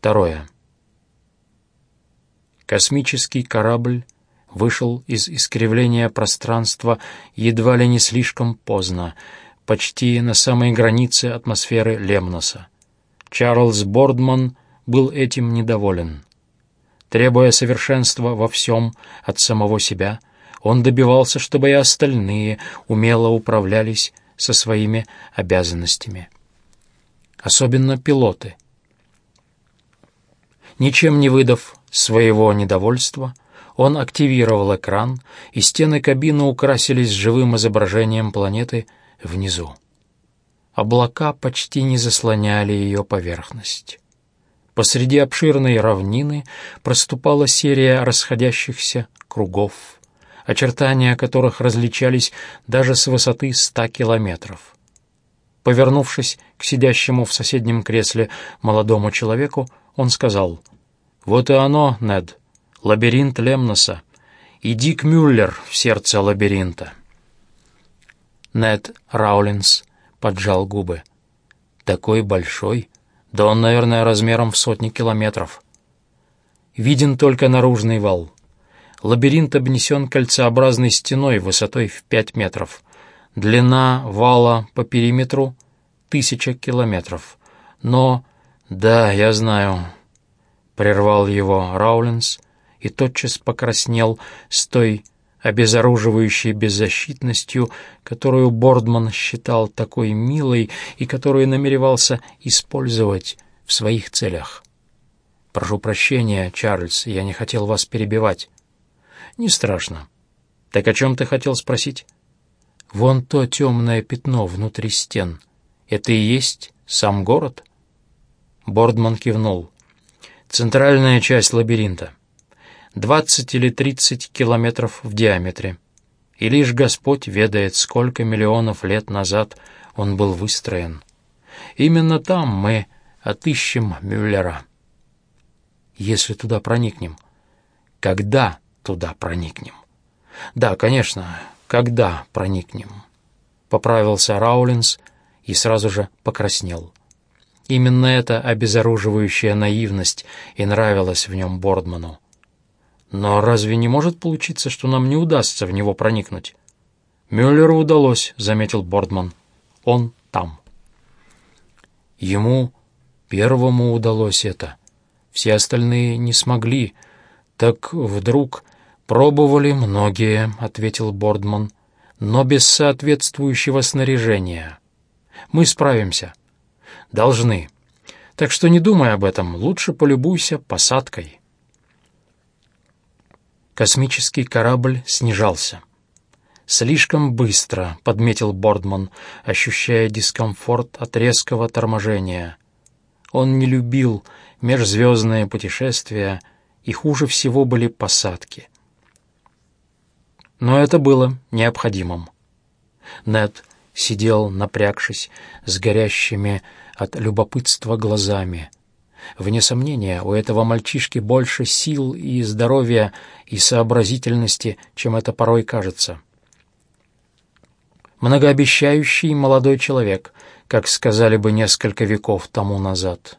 Второе. Космический корабль вышел из искривления пространства едва ли не слишком поздно, почти на самой границе атмосферы Лемноса. Чарльз Бордман был этим недоволен. Требуя совершенства во всем от самого себя, он добивался, чтобы и остальные умело управлялись со своими обязанностями. Особенно пилоты. Ничем не выдав своего недовольства, он активировал экран, и стены кабины украсились живым изображением планеты внизу. Облака почти не заслоняли ее поверхность. Посреди обширной равнины проступала серия расходящихся кругов, очертания которых различались даже с высоты ста километров. Повернувшись к сидящему в соседнем кресле молодому человеку, он сказал, «Вот и оно, Нед, лабиринт Лемноса, и Дик Мюллер в сердце лабиринта». Нед Раулинс поджал губы. «Такой большой? Да он, наверное, размером в сотни километров. Виден только наружный вал. Лабиринт обнесен кольцеобразной стеной высотой в пять метров. Длина вала по периметру — тысяча километров. Но... Да, я знаю. Прервал его Раулинс и тотчас покраснел с той обезоруживающей беззащитностью, которую Бордман считал такой милой и которую намеревался использовать в своих целях. «Прошу прощения, Чарльз, я не хотел вас перебивать». «Не страшно. Так о чем ты хотел спросить?» «Вон то темное пятно внутри стен. Это и есть сам город?» Бордман кивнул. «Центральная часть лабиринта». 20 или 30 километров в диаметре. И лишь Господь ведает, сколько миллионов лет назад он был выстроен. Именно там мы отыщем Мюллера. Если туда проникнем. Когда туда проникнем? Да, конечно, когда проникнем. Поправился Раулинс и сразу же покраснел. Именно эта обезоруживающая наивность и нравилась в нем Бордману. Но разве не может получиться, что нам не удастся в него проникнуть? Мюллеру удалось, заметил Бордман. Он там. Ему первому удалось это. Все остальные не смогли. Так вдруг пробовали многие, ответил Бордман, но без соответствующего снаряжения. Мы справимся. Должны. Так что не думай об этом, лучше полюбуйся посадкой. Космический корабль снижался. «Слишком быстро», — подметил Бордман, ощущая дискомфорт от резкого торможения. Он не любил межзвездные путешествия, и хуже всего были посадки. Но это было необходимым. Нед сидел, напрягшись, с горящими от любопытства глазами — Вне сомнения, у этого мальчишки больше сил и здоровья и сообразительности, чем это порой кажется. Многообещающий молодой человек, как сказали бы несколько веков тому назад.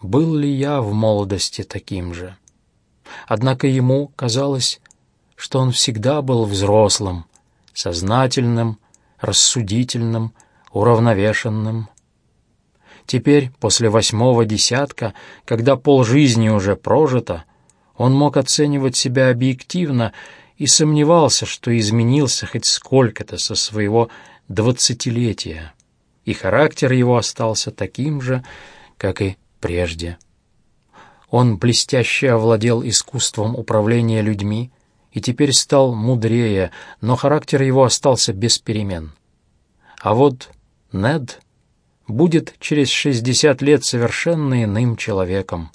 Был ли я в молодости таким же? Однако ему казалось, что он всегда был взрослым, сознательным, рассудительным, уравновешенным, Теперь, после восьмого десятка, когда полжизни уже прожито, он мог оценивать себя объективно и сомневался, что изменился хоть сколько-то со своего двадцатилетия, и характер его остался таким же, как и прежде. Он блестяще овладел искусством управления людьми и теперь стал мудрее, но характер его остался без перемен. А вот Нед будет через шестьдесят лет совершенно иным человеком.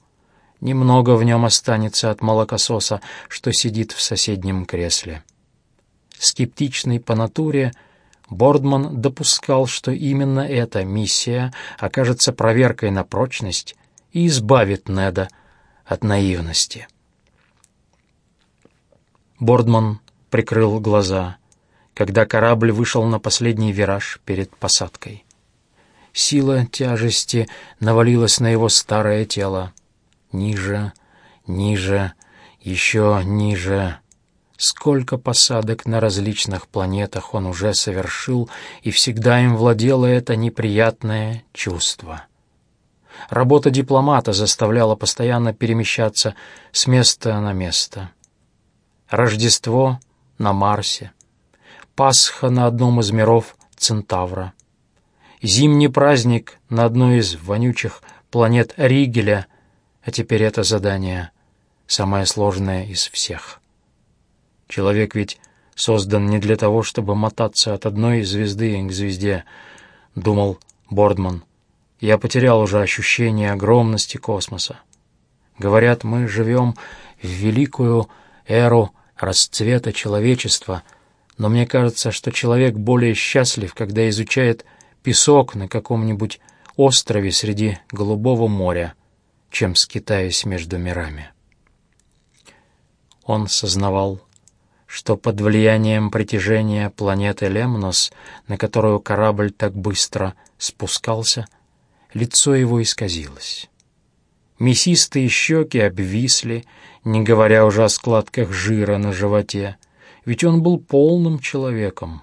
Немного в нем останется от молокососа, что сидит в соседнем кресле. Скептичный по натуре, Бордман допускал, что именно эта миссия окажется проверкой на прочность и избавит Неда от наивности. Бордман прикрыл глаза, когда корабль вышел на последний вираж перед посадкой. Сила тяжести навалилась на его старое тело. Ниже, ниже, еще ниже. Сколько посадок на различных планетах он уже совершил, и всегда им владело это неприятное чувство. Работа дипломата заставляла постоянно перемещаться с места на место. Рождество на Марсе, Пасха на одном из миров Центавра, зимний праздник на одной из вонючих планет Ригеля, а теперь это задание самое сложное из всех. Человек ведь создан не для того, чтобы мотаться от одной звезды к звезде, думал Бордман. Я потерял уже ощущение огромности космоса. Говорят, мы живем в великую эру расцвета человечества, но мне кажется, что человек более счастлив, когда изучает песок на каком-нибудь острове среди Голубого моря, чем скитаясь между мирами. Он сознавал, что под влиянием притяжения планеты Лемнос, на которую корабль так быстро спускался, лицо его исказилось. Мясистые щеки обвисли, не говоря уже о складках жира на животе, ведь он был полным человеком.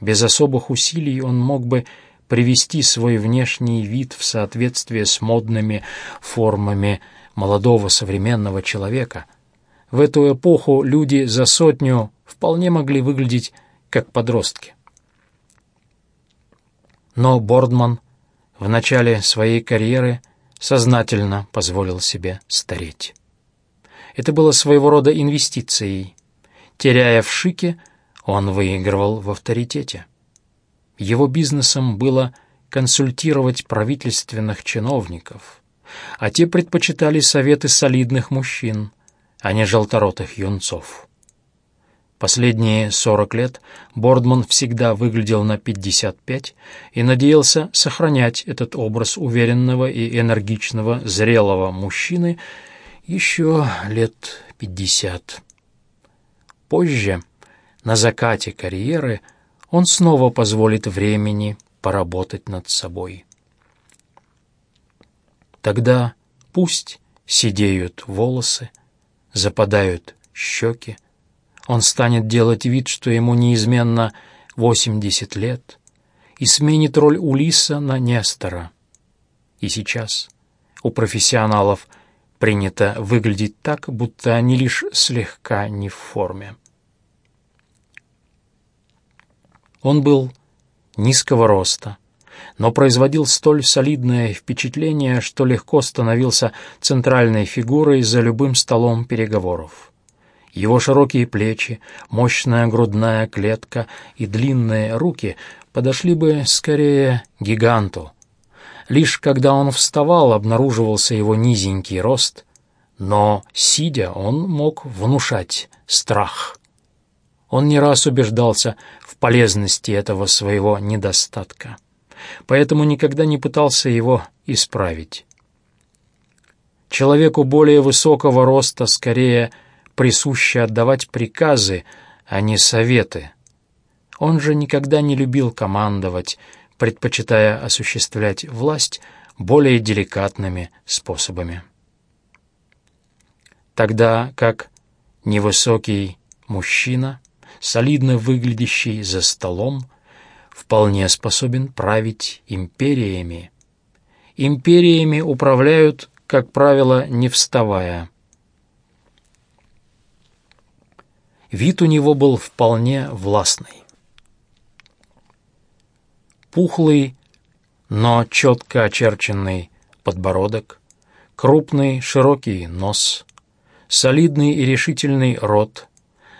Без особых усилий он мог бы привести свой внешний вид в соответствие с модными формами молодого современного человека — в эту эпоху люди за сотню вполне могли выглядеть как подростки. Но Бордман в начале своей карьеры сознательно позволил себе стареть. Это было своего рода инвестицией. Теряя в шике, он выигрывал в авторитете. Его бизнесом было консультировать правительственных чиновников, а те предпочитали советы солидных мужчин, а не желторотых юнцов. Последние сорок лет Бордман всегда выглядел на 55 и надеялся сохранять этот образ уверенного и энергичного зрелого мужчины еще лет 50. Позже, на закате карьеры, он снова позволит времени поработать над собой. Тогда пусть сидеют волосы, западают щеки. Он станет делать вид, что ему неизменно 80 лет, и сменит роль Улиса на Нестора. И сейчас у профессионалов принято выглядеть так, будто они лишь слегка не в форме. Он был низкого роста, но производил столь солидное впечатление, что легко становился центральной фигурой за любым столом переговоров. Его широкие плечи, мощная грудная клетка и длинные руки подошли бы скорее гиганту. Лишь когда он вставал, обнаруживался его низенький рост, но, сидя, он мог внушать страх. Он не раз убеждался в полезности этого своего недостатка поэтому никогда не пытался его исправить. Человеку более высокого роста скорее присуще отдавать приказы, а не советы. Он же никогда не любил командовать, предпочитая осуществлять власть более деликатными способами. Тогда как невысокий мужчина, солидно выглядящий за столом, вполне способен править империями. Империями управляют, как правило, не вставая. Вид у него был вполне властный. Пухлый, но четко очерченный подбородок, крупный широкий нос, солидный и решительный рот,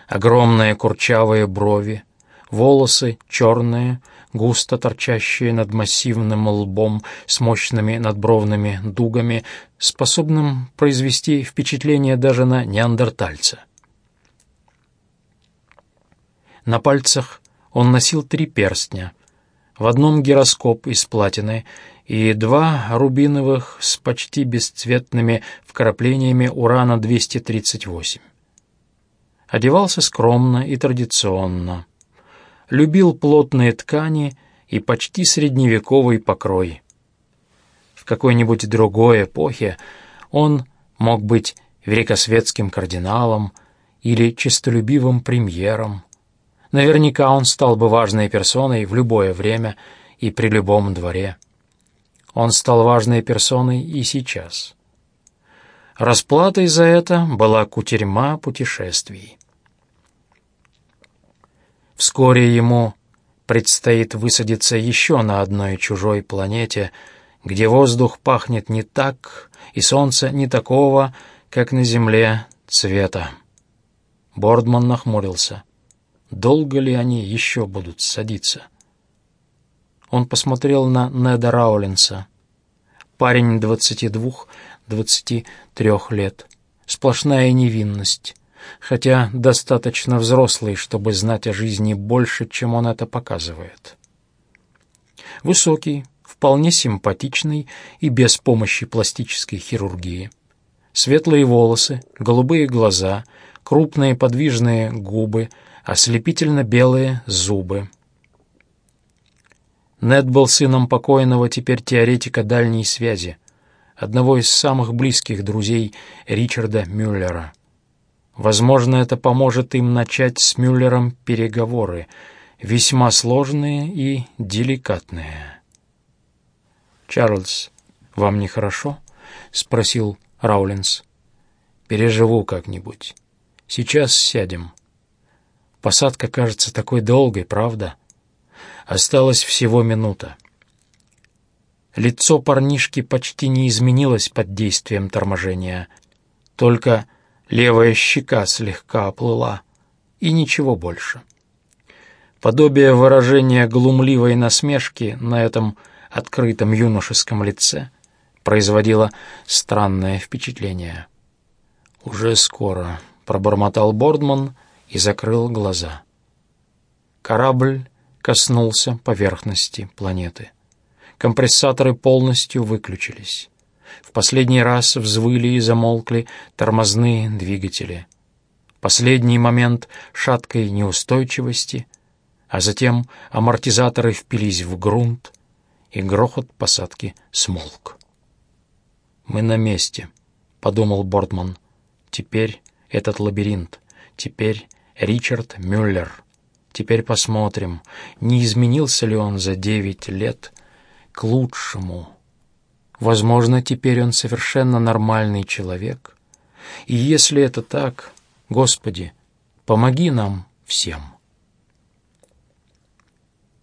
огромные курчавые брови, волосы черные, густо торчащие над массивным лбом с мощными надбровными дугами, способным произвести впечатление даже на неандертальца. На пальцах он носил три перстня, в одном гироскоп из платины и два рубиновых с почти бесцветными вкраплениями урана-238. Одевался скромно и традиционно любил плотные ткани и почти средневековый покрой. В какой-нибудь другой эпохе Он мог быть великосветским кардиналом или честолюбивым премьером. Наверняка он стал бы важной персоной в любое время и при любом дворе. Он стал важной персоной и сейчас. Расплатой за это была кутерьма путешествий. Вскоре ему предстоит высадиться еще на одной чужой планете, где воздух пахнет не так, и солнце не такого, как на Земле, цвета. Бордман нахмурился. Долго ли они еще будут садиться? Он посмотрел на Неда Раулинса. Парень двадцати двух, двадцати трех лет. Сплошная невинность хотя достаточно взрослый, чтобы знать о жизни больше, чем он это показывает. Высокий, вполне симпатичный и без помощи пластической хирургии. Светлые волосы, голубые глаза, крупные подвижные губы, ослепительно белые зубы. Нед был сыном покойного теперь теоретика дальней связи, одного из самых близких друзей Ричарда Мюллера. Возможно, это поможет им начать с Мюллером переговоры, весьма сложные и деликатные. «Чарльз, вам нехорошо?» — спросил Раулинс. «Переживу как-нибудь. Сейчас сядем. Посадка кажется такой долгой, правда? Осталось всего минута». Лицо парнишки почти не изменилось под действием торможения, только Левая щека слегка оплыла, и ничего больше. Подобие выражения глумливой насмешки на этом открытом юношеском лице производило странное впечатление. «Уже скоро», — пробормотал Бордман и закрыл глаза. Корабль коснулся поверхности планеты. Компрессаторы полностью выключились. В последний раз взвыли и замолкли тормозные двигатели. Последний момент шаткой неустойчивости, а затем амортизаторы впились в грунт, и грохот посадки смолк. «Мы на месте», — подумал Бортман. «Теперь этот лабиринт, теперь Ричард Мюллер. Теперь посмотрим, не изменился ли он за девять лет к лучшему». Возможно, теперь он совершенно нормальный человек. И если это так, Господи, помоги нам всем.